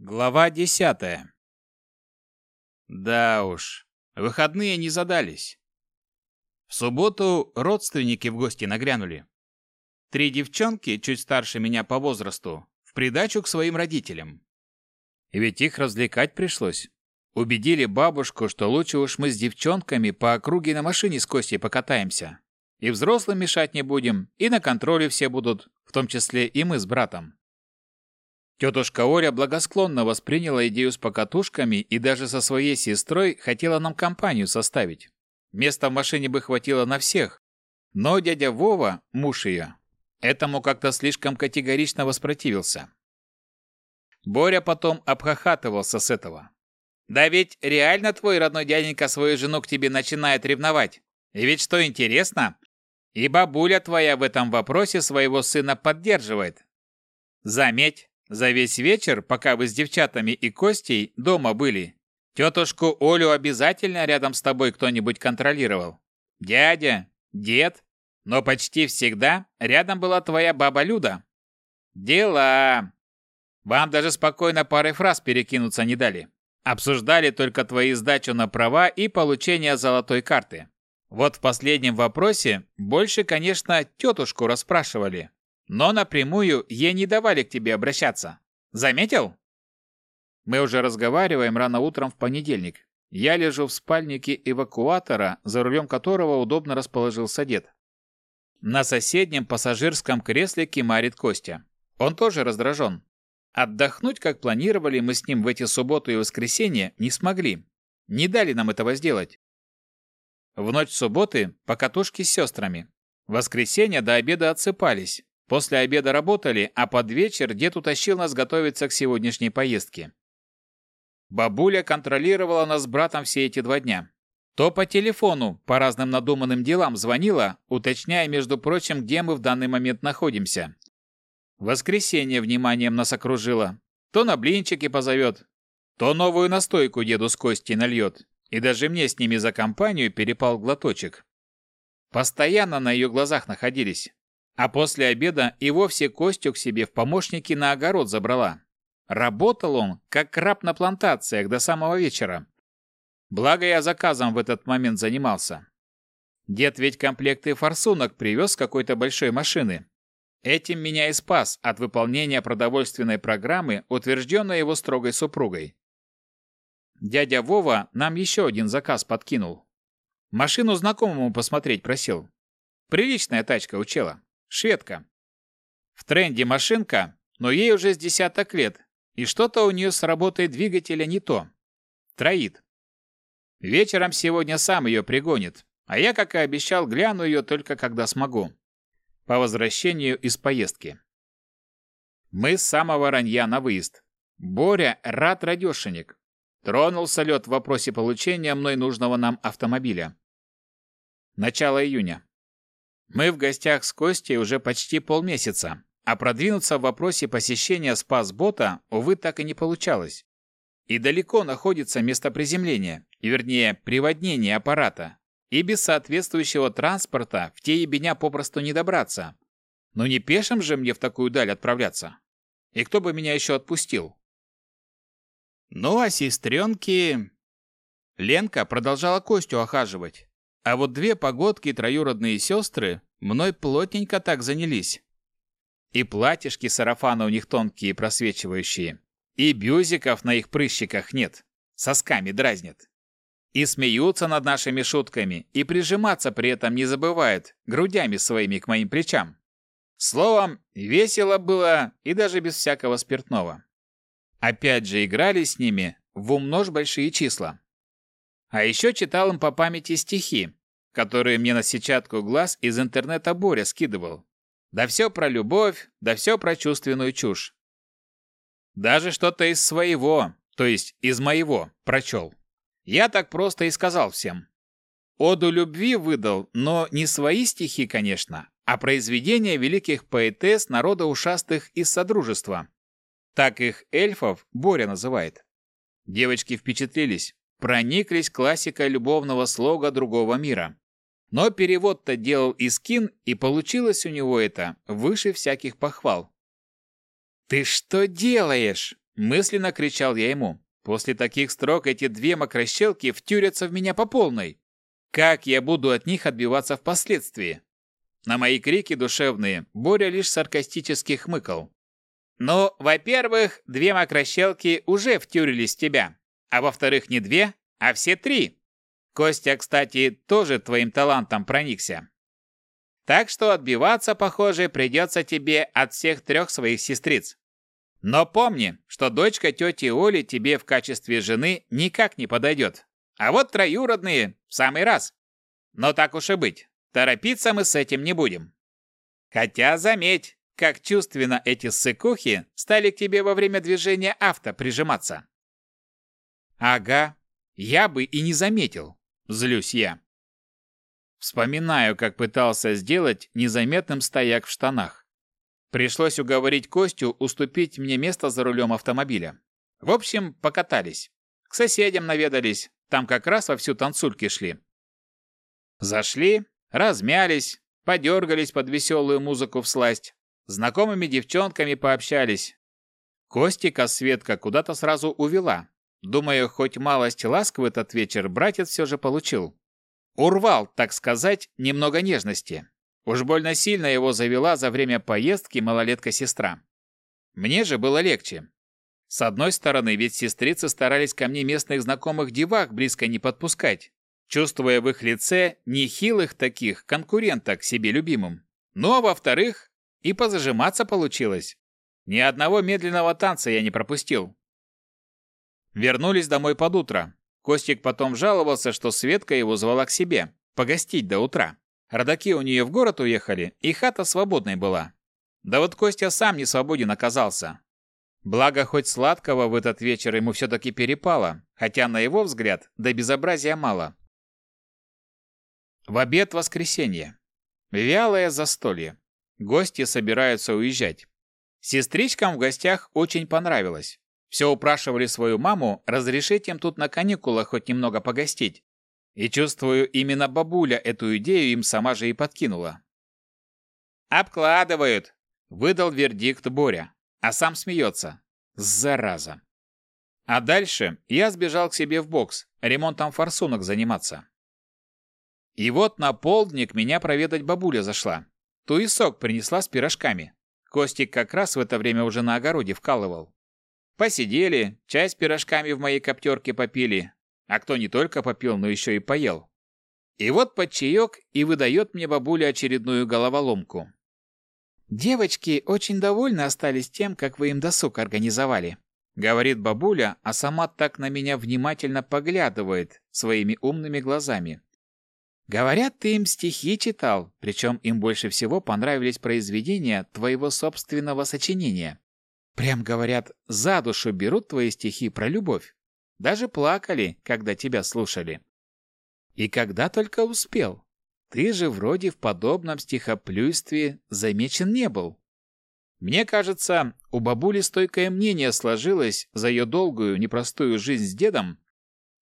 Глава десятая. Да уж, выходные не задались. В субботу родственники в гости нагрянули. Три девчонки, чуть старше меня по возрасту, в придачу к своим родителям. Ведь их развлекать пришлось. Убедили бабушку, что лучше уж мы с девчонками по округе на машине с Костей покатаемся. И взрослым мешать не будем, и на контроле все будут, в том числе и мы с братом. Тетушка Оля благосклонно восприняла идею с покатушками и даже со своей сестрой хотела нам компанию составить. Места в машине бы хватило на всех. Но дядя Вова, муж ее, этому как-то слишком категорично воспротивился. Боря потом обхахатывался с этого. «Да ведь реально твой родной дяденька свою жену к тебе начинает ревновать. И ведь что интересно, и бабуля твоя в этом вопросе своего сына поддерживает. Заметь, за весь вечер, пока вы с девчатами и Костей дома были, тетушку Олю обязательно рядом с тобой кто-нибудь контролировал. Дядя, дед, но почти всегда рядом была твоя баба Люда. Дела. Вам даже спокойно парой фраз перекинуться не дали. Обсуждали только твои сдачу на права и получение золотой карты. Вот в последнем вопросе больше, конечно, тетушку расспрашивали но напрямую ей не давали к тебе обращаться. Заметил? Мы уже разговариваем рано утром в понедельник. Я лежу в спальнике эвакуатора, за рулем которого удобно расположился дед. На соседнем пассажирском кресле кимарит Костя. Он тоже раздражен. Отдохнуть, как планировали, мы с ним в эти субботу и воскресенье не смогли. Не дали нам этого сделать. В ночь субботы покатушки с сестрами. В воскресенье до обеда отсыпались. После обеда работали, а под вечер дед утащил нас готовиться к сегодняшней поездке. Бабуля контролировала нас с братом все эти два дня. То по телефону по разным надуманным делам звонила, уточняя, между прочим, где мы в данный момент находимся. воскресенье вниманием нас окружило. То на блинчики позовет, то новую настойку деду с Костей нальет. И даже мне с ними за компанию перепал глоточек. Постоянно на ее глазах находились. А после обеда и вовсе Костю к себе в помощники на огород забрала. Работал он, как краб на плантациях до самого вечера. Благо я заказом в этот момент занимался. Дед ведь комплекты форсунок привез с какой-то большой машины. Этим меня и спас от выполнения продовольственной программы, утвержденной его строгой супругой. Дядя Вова нам еще один заказ подкинул. Машину знакомому посмотреть просил. Приличная тачка учела. Шведка. В тренде машинка, но ей уже с десяток лет, и что-то у нее с работой двигателя не то. Троит. Вечером сегодня сам ее пригонит, а я, как и обещал, гляну ее только когда смогу. По возвращению из поездки. Мы с самого ранья на выезд. Боря рад радешенек. Тронулся лед в вопросе получения мной нужного нам автомобиля. Начало июня. Мы в гостях с Костей уже почти полмесяца, а продвинуться в вопросе посещения спас-бота, увы, так и не получалось. И далеко находится место приземления, вернее, приводнения аппарата, и без соответствующего транспорта в те ебеня попросту не добраться. Но не пешим же мне в такую даль отправляться. И кто бы меня еще отпустил? Ну, а сестренки... Ленка продолжала Костю охаживать, а вот две погодки троюродные сестры мной плотненько так занялись. И платьишки сарафана у них тонкие просвечивающие, и бюзиков на их прыщиках нет, сосками дразнят. И смеются над нашими шутками, и прижиматься при этом не забывают, грудями своими к моим плечам. Словом, весело было и даже без всякого спиртного. Опять же играли с ними в умножь большие числа. А еще читал им по памяти стихи, которые мне на сетчатку глаз из интернета Боря скидывал. Да все про любовь, да все про чувственную чушь. Даже что-то из своего, то есть из моего, прочел. Я так просто и сказал всем. Оду любви выдал, но не свои стихи, конечно, а произведения великих поэтесс народа ушастых из Содружества. Так их эльфов Боря называет. Девочки впечатлились, прониклись классикой любовного слога другого мира. Но перевод-то делал Искин, и получилось у него это выше всяких похвал. «Ты что делаешь?» мысленно кричал я ему. После таких строк эти две мокрощелки втюрятся в меня по полной. Как я буду от них отбиваться впоследствии? На мои крики душевные Боря лишь саркастически хмыкал. «Ну, во-первых, две мокрощелки уже втюрились в тебя, а во-вторых, не две, а все три. Костя, кстати, тоже твоим талантом проникся. Так что отбиваться, похоже, придется тебе от всех трех своих сестриц. Но помни, что дочка тети Оли тебе в качестве жены никак не подойдет. А вот троюродные в самый раз. Но так уж и быть, торопиться мы с этим не будем. Хотя заметь, как чувственно эти ссыкухи стали к тебе во время движения авто прижиматься. Ага, я бы и не заметил, злюсь я. Вспоминаю, как пытался сделать незаметным стояк в штанах. Пришлось уговорить Костю уступить мне место за рулем автомобиля. В общем, покатались. К соседям наведались, там как раз вовсю танцульки шли. Зашли, размялись, подергались под веселую музыку всласть, знакомыми девчонками пообщались. Костика Светка куда-то сразу увела. Думаю, хоть малость ласк в этот вечер братец все же получил. Урвал, так сказать, немного нежности. Уж больно сильно его завела за время поездки малолетка-сестра. Мне же было легче. С одной стороны, ведь сестрицы старались ко мне местных знакомых девах близко не подпускать, чувствуя в их лице нехилых таких конкуренток себе любимым. Ну а во-вторых, и позажиматься получилось. Ни одного медленного танца я не пропустил. Вернулись домой под утро. Костик потом жаловался, что Светка его звала к себе, погостить до утра. Родаки у нее в город уехали, и хата свободной была. Да вот Костя сам не свободен оказался. Благо, хоть сладкого в этот вечер ему все-таки перепало, хотя на его взгляд до безобразия мало. В обед воскресенье. Вялое застолье. Гости собираются уезжать. Сестричкам в гостях очень понравилось. Все упрашивали свою маму разрешить им тут на каникулах хоть немного погостить. И чувствую, именно бабуля эту идею им сама же и подкинула. «Обкладывают!» – выдал вердикт Боря, а сам смеется. Зараза. А дальше я сбежал к себе в бокс, ремонтом форсунок заниматься. И вот на полдник меня проведать бабуля зашла. Туесок принесла с пирожками. Костик как раз в это время уже на огороде вкалывал. Посидели, чай с пирожками в моей коптерке попили, а кто не только попил, но еще и поел. И вот под чаек и выдает мне бабуля очередную головоломку. «Девочки очень довольны остались тем, как вы им досуг организовали», говорит бабуля, а сама так на меня внимательно поглядывает своими умными глазами. «Говорят, ты им стихи читал, причем им больше всего понравились произведения твоего собственного сочинения. Прям, говорят, за душу берут твои стихи про любовь. Даже плакали, когда тебя слушали. И когда только успел. Ты же вроде в подобном стихоплюйстве замечен не был. Мне кажется, у бабули стойкое мнение сложилось за ее долгую, непростую жизнь с дедом,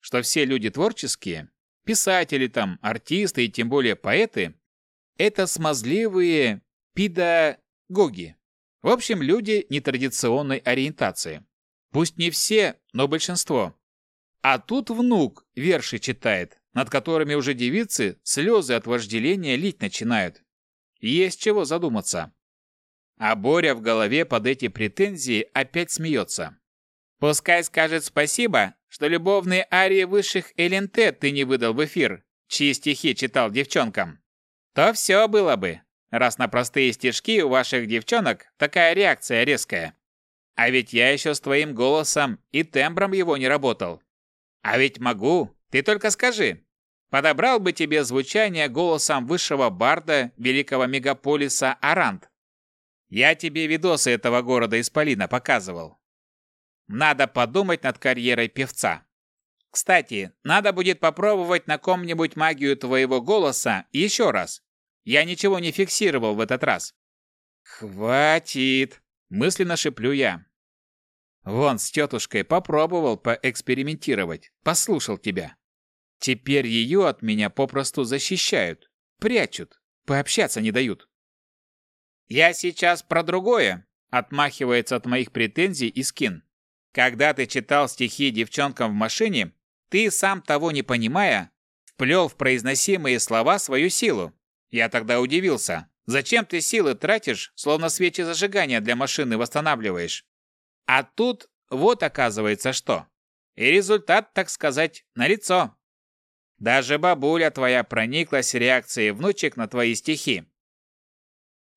что все люди творческие, писатели там, артисты и тем более поэты, это смазливые педагоги. В общем, люди нетрадиционной ориентации. Пусть не все, но большинство. А тут внук верши читает, над которыми уже девицы слезы от вожделения лить начинают. Есть чего задуматься. А Боря в голове под эти претензии опять смеется. Пускай скажет спасибо, что любовные арии высших ЛНТ ты не выдал в эфир, чьи стихи читал девчонкам. То все было бы, раз на простые стишки у ваших девчонок такая реакция резкая. А ведь я еще с твоим голосом и тембром его не работал. А ведь могу, ты только скажи. Подобрал бы тебе звучание голосом высшего барда великого мегаполиса Арант. Я тебе видосы этого города Исполина показывал. Надо подумать над карьерой певца. Кстати, надо будет попробовать на ком-нибудь магию твоего голоса еще раз. Я ничего не фиксировал в этот раз. Хватит, мысленно шеплю я. Вон с тетушкой попробовал поэкспериментировать, послушал тебя. Теперь ее от меня попросту защищают, прячут, пообщаться не дают. Я сейчас про другое, отмахивается от моих претензий и скин. Когда ты читал стихи девчонкам в машине, ты, сам того не понимая, вплел в произносимые слова свою силу. Я тогда удивился. Зачем ты силы тратишь, словно свечи зажигания для машины восстанавливаешь? А тут вот оказывается что. И результат, так сказать, налицо. Даже бабуля твоя прониклась реакцией внучек на твои стихи.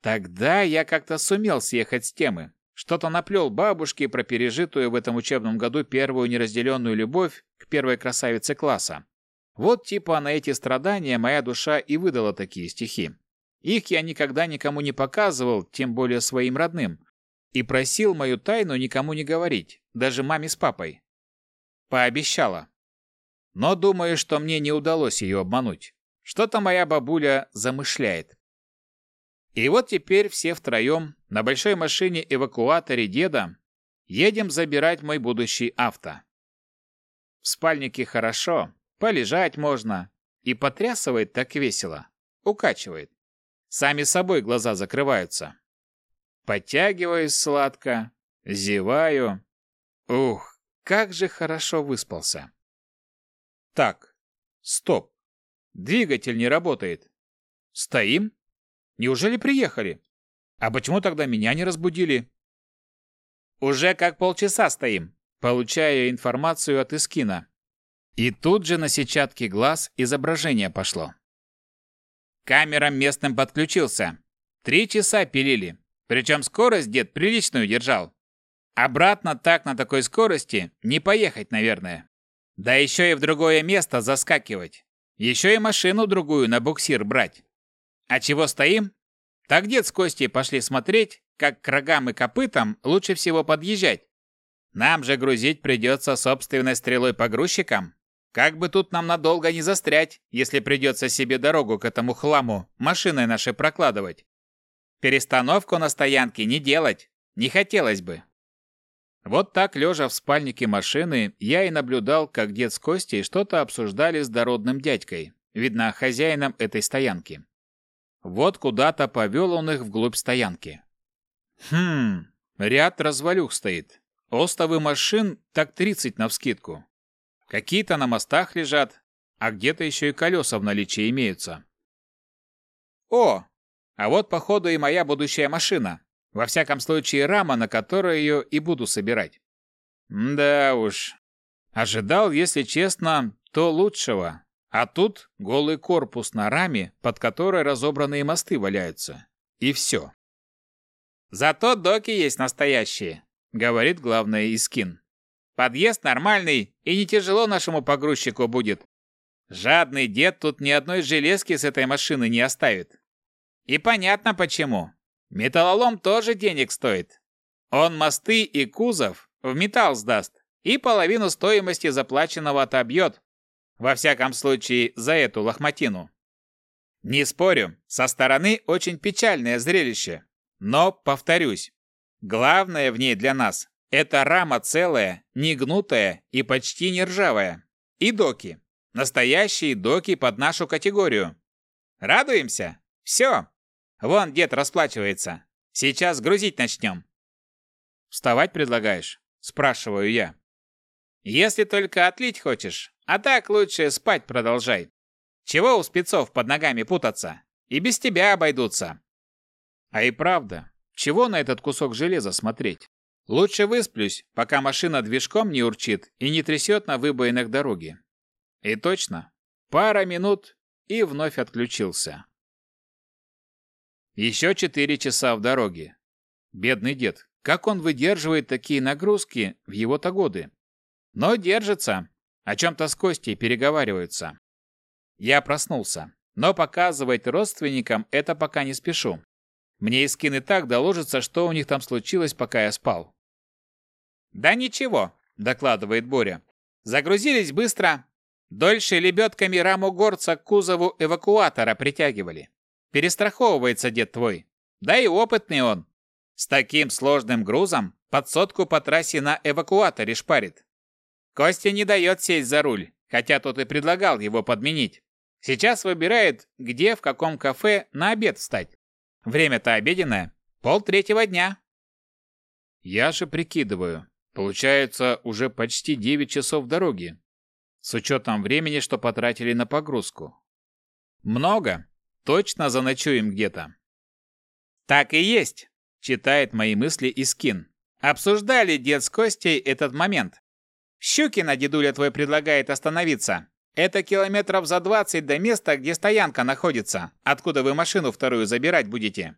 Тогда я как-то сумел съехать с темы. Что-то наплел бабушке про пережитую в этом учебном году первую неразделенную любовь к первой красавице класса. Вот типа на эти страдания моя душа и выдала такие стихи. Их я никогда никому не показывал, тем более своим родным, и просил мою тайну никому не говорить, даже маме с папой. Пообещала. Но думаю, что мне не удалось ее обмануть. Что-то моя бабуля замышляет. И вот теперь все втроем на большой машине-эвакуаторе деда едем забирать мой будущий авто. В спальнике хорошо, полежать можно, и потрясывает так весело, укачивает. Сами собой глаза закрываются. Подтягиваюсь сладко, зеваю. Ух, как же хорошо выспался. Так, стоп. Двигатель не работает. Стоим? Неужели приехали? А почему тогда меня не разбудили? Уже как полчаса стоим, получая информацию от Искина. И тут же на сетчатке глаз изображение пошло. Камерам местным подключился. Три часа пилили. Причем скорость дед приличную держал. Обратно так на такой скорости не поехать, наверное. Да еще и в другое место заскакивать. Еще и машину другую на буксир брать. А чего стоим? Так дед с Костей пошли смотреть, как к рогам и копытам лучше всего подъезжать. Нам же грузить придется собственной стрелой погрузчикам. Как бы тут нам надолго не застрять, если придется себе дорогу к этому хламу машиной нашей прокладывать. Перестановку на стоянке не делать, не хотелось бы. Вот так, лежа в спальнике машины, я и наблюдал, как дед с Костей что-то обсуждали с дородным дядькой, видно, хозяином этой стоянки. Вот куда-то повел он их вглубь стоянки. Хм, ряд развалюх стоит. Остовы машин так 30 навскидку. Какие-то на мостах лежат, а где-то еще и колеса в наличии имеются. О, а вот, походу, и моя будущая машина. Во всяком случае, рама, на которой ее и буду собирать. Да уж. Ожидал, если честно, то лучшего. А тут голый корпус на раме, под которой разобранные мосты валяются. И все. Зато доки есть настоящие, говорит главный Искин. Подъезд нормальный, и не тяжело нашему погрузчику будет. Жадный дед тут ни одной железки с этой машины не оставит. И понятно почему. Металлолом тоже денег стоит. Он мосты и кузов в металл сдаст и половину стоимости заплаченного отобьет. Во всяком случае, за эту лохматину. Не спорю, со стороны очень печальное зрелище. Но, повторюсь, главное в ней для нас – это рама целая, негнутая и почти не ржавая. И доки. Настоящие доки под нашу категорию. Радуемся? Все, Вон дед расплачивается. Сейчас грузить начнем. Вставать предлагаешь? Спрашиваю я. Если только отлить хочешь, а так лучше спать продолжай. Чего у спецов под ногами путаться? И без тебя обойдутся. А и правда, чего на этот кусок железа смотреть? Лучше высплюсь, пока машина движком не урчит и не трясет на выбоинах дороги. И точно, пара минут и вновь отключился. Еще четыре часа в дороге. Бедный дед, как он выдерживает такие нагрузки в его-то годы? Но держится. О чем-то с Костей переговариваются. Я проснулся, но показывать родственникам это пока не спешу. Мне Искин и так доложится, что у них там случилось, пока я спал. «Да ничего», — докладывает Боря. «Загрузились быстро. Дольше лебедками раму горца к кузову эвакуатора притягивали. Перестраховывается дед твой. Да и опытный он. С таким сложным грузом под сотку по трассе на эвакуаторе шпарит. Костя не дает сесть за руль, хотя тот и предлагал его подменить. Сейчас выбирает, где в каком кафе на обед встать. Время-то обеденное, полтретьего дня. Я же прикидываю, Получается, уже почти 9 часов дороги. С учетом времени, что потратили на погрузку. Много. Точно заночуем где-то. Так и есть, читает мои мысли Искин. Обсуждали дед с Костей этот момент. Щукина, дедуля твой, предлагает остановиться. Это километров за 20 до места, где стоянка находится, откуда вы машину вторую забирать будете.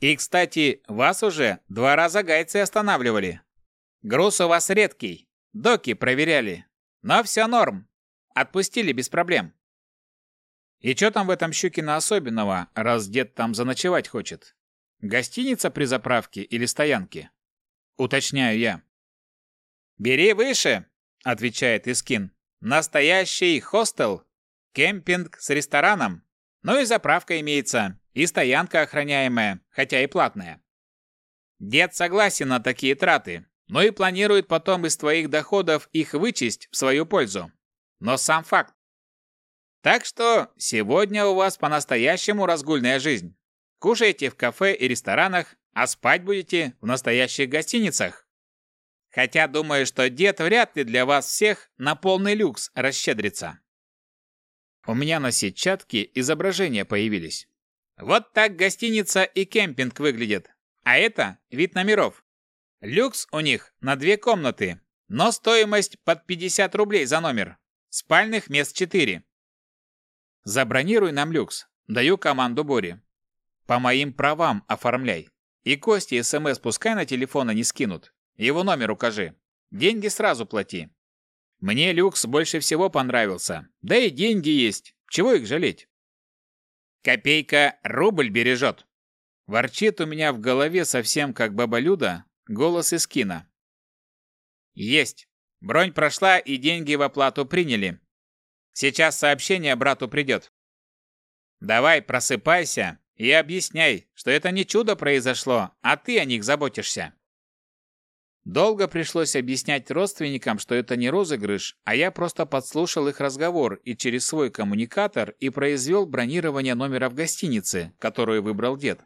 И, кстати, вас уже два раза гайцы останавливали. Груз у вас редкий, доки проверяли. Но все норм. Отпустили без проблем. И что там в этом Щукина особенного, раз дед там заночевать хочет? Гостиница при заправке или стоянке? Уточняю я. «Бери выше», — отвечает Искин. «Настоящий хостел. Кемпинг с рестораном. Ну и заправка имеется, и стоянка охраняемая, хотя и платная. Дед согласен на такие траты, но и планирует потом из твоих доходов их вычесть в свою пользу. Но сам факт. Так что сегодня у вас по-настоящему разгульная жизнь. Кушаете в кафе и ресторанах, а спать будете в настоящих гостиницах. Хотя думаю, что дед вряд ли для вас всех на полный люкс расщедрится. У меня на сетчатке изображения появились. Вот так гостиница и кемпинг выглядят. А это вид номеров. Люкс у них на две комнаты, но стоимость под 50 рублей за номер. Спальных мест 4. Забронируй нам люкс. Даю команду Боре. По моим правам оформляй. И Кости СМС пускай на телефона не скинут. Его номер укажи. Деньги сразу плати. Мне люкс больше всего понравился. Да и деньги есть. Чего их жалеть? Копейка рубль бережет. Ворчит у меня в голове совсем как баба Люда голос из кино. Есть. Бронь прошла и деньги в оплату приняли. Сейчас сообщение брату придет. Давай, просыпайся и объясняй, что это не чудо произошло, а ты о них заботишься. Долго пришлось объяснять родственникам, что это не розыгрыш, а я просто подслушал их разговор и через свой коммуникатор и произвел бронирование номера в гостинице, которую выбрал дед.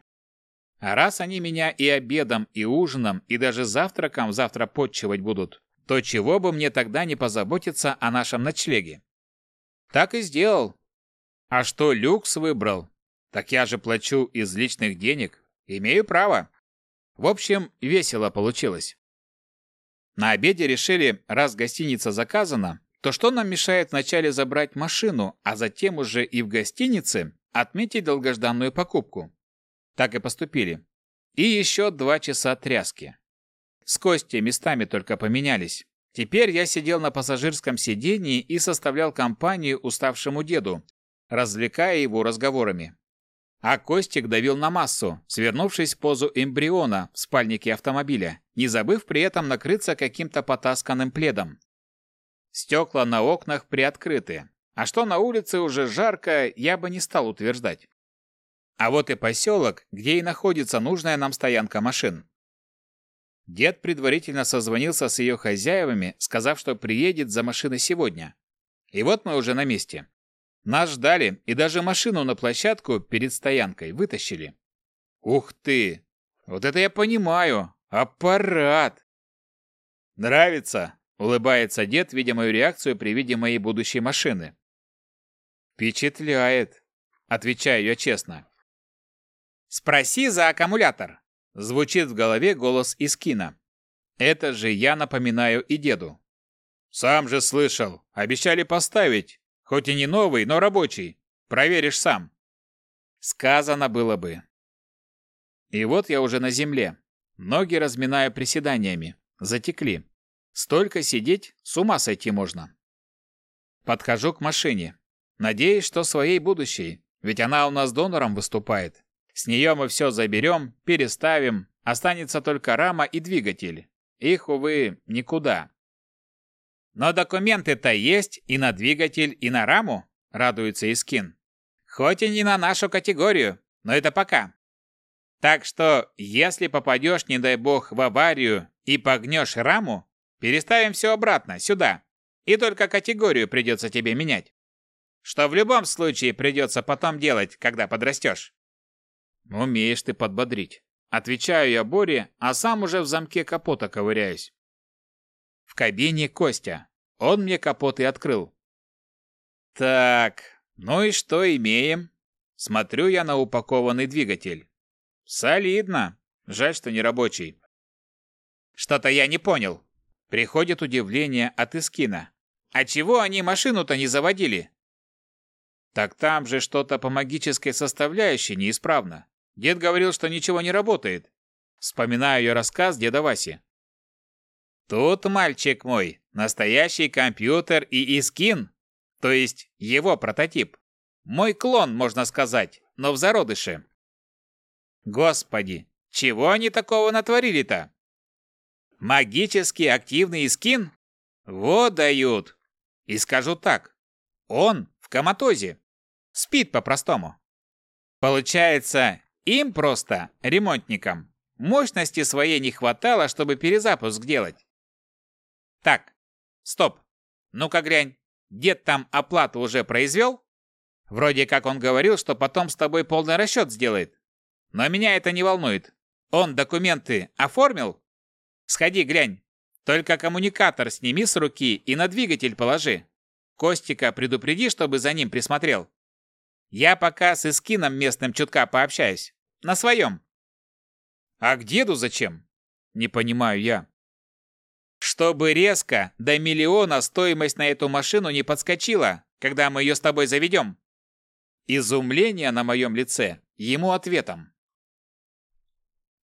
А раз они меня и обедом, и ужином, и даже завтраком завтра подчивать будут, то чего бы мне тогда не позаботиться о нашем ночлеге? Так и сделал. А что люкс выбрал? Так я же плачу из личных денег. Имею право. В общем, весело получилось. На обеде решили, раз гостиница заказана, то что нам мешает вначале забрать машину, а затем уже и в гостинице отметить долгожданную покупку? Так и поступили. И еще два часа тряски. С Костей местами только поменялись. Теперь я сидел на пассажирском сидении и составлял компанию уставшему деду, развлекая его разговорами. А Костик давил на массу, свернувшись в позу эмбриона в спальнике автомобиля, не забыв при этом накрыться каким-то потасканным пледом. Стекла на окнах приоткрыты, а что на улице уже жарко, я бы не стал утверждать. А вот и поселок, где и находится нужная нам стоянка машин. Дед предварительно созвонился с ее хозяевами, сказав, что приедет за машиной сегодня. И вот мы уже на месте. Нас ждали и даже машину на площадку перед стоянкой вытащили. Ух ты! Вот это я понимаю! Аппарат! Нравится? Улыбается дед, видя мою реакцию при виде моей будущей машины. Впечатляет, отвечаю я честно. Спроси за аккумулятор. Звучит в голове голос из кино. Это же я напоминаю и деду. Сам же слышал, обещали поставить, Хоть и не новый, но рабочий. Проверишь сам. Сказано было бы. И вот я уже на земле. Ноги разминаю приседаниями. Затекли. Столько сидеть, с ума сойти можно. Подхожу к машине. Надеюсь, что своей будущей, ведь она у нас донором выступает. С нее мы все заберем, переставим, останется только рама и двигатель. Их, увы, никуда. Но документы-то есть и на двигатель, и на раму, радуется Искин. Хоть и не на нашу категорию, но это пока. Так что, если попадешь, не дай бог, в аварию и погнешь раму, переставим все обратно, сюда. И только категорию придется тебе менять. Что в любом случае придется потом делать, когда подрастешь. Умеешь ты подбодрить. Отвечаю я Боре, а сам уже в замке капота ковыряюсь. В кабине Костя. Он мне капот и открыл. Так, ну и что имеем? Смотрю я на упакованный двигатель. Солидно. Жаль, что не рабочий. Что-то я не понял. Приходит удивление от Искина. А чего они машину-то не заводили? Так там же что-то по магической составляющей неисправно. Дед говорил, что ничего не работает. Вспоминаю ее рассказ деда Васи. Тут, мальчик мой, настоящий компьютер и Искин, то есть его прототип. Мой клон, можно сказать, но в зародыше. Господи, чего они такого натворили-то? Магически активный Искин? Вот дают. И скажу так, он в коматозе. Спит по-простому. Получается, им просто, ремонтникам, мощности своей не хватало, чтобы перезапуск делать. Так, стоп. Ну-ка глянь, дед там оплату уже произвел? Вроде как он говорил, что потом с тобой полный расчет сделает. Но меня это не волнует. Он документы оформил? Сходи, глянь. Только коммуникатор сними с руки и на двигатель положи. Костика предупреди, чтобы за ним присмотрел. Я пока с Искином местным чутка пообщаюсь. На своем. А к деду зачем? Не понимаю я. Чтобы резко до миллиона стоимость на эту машину не подскочила, когда мы ее с тобой заведем. Изумление на моем лице ему ответом.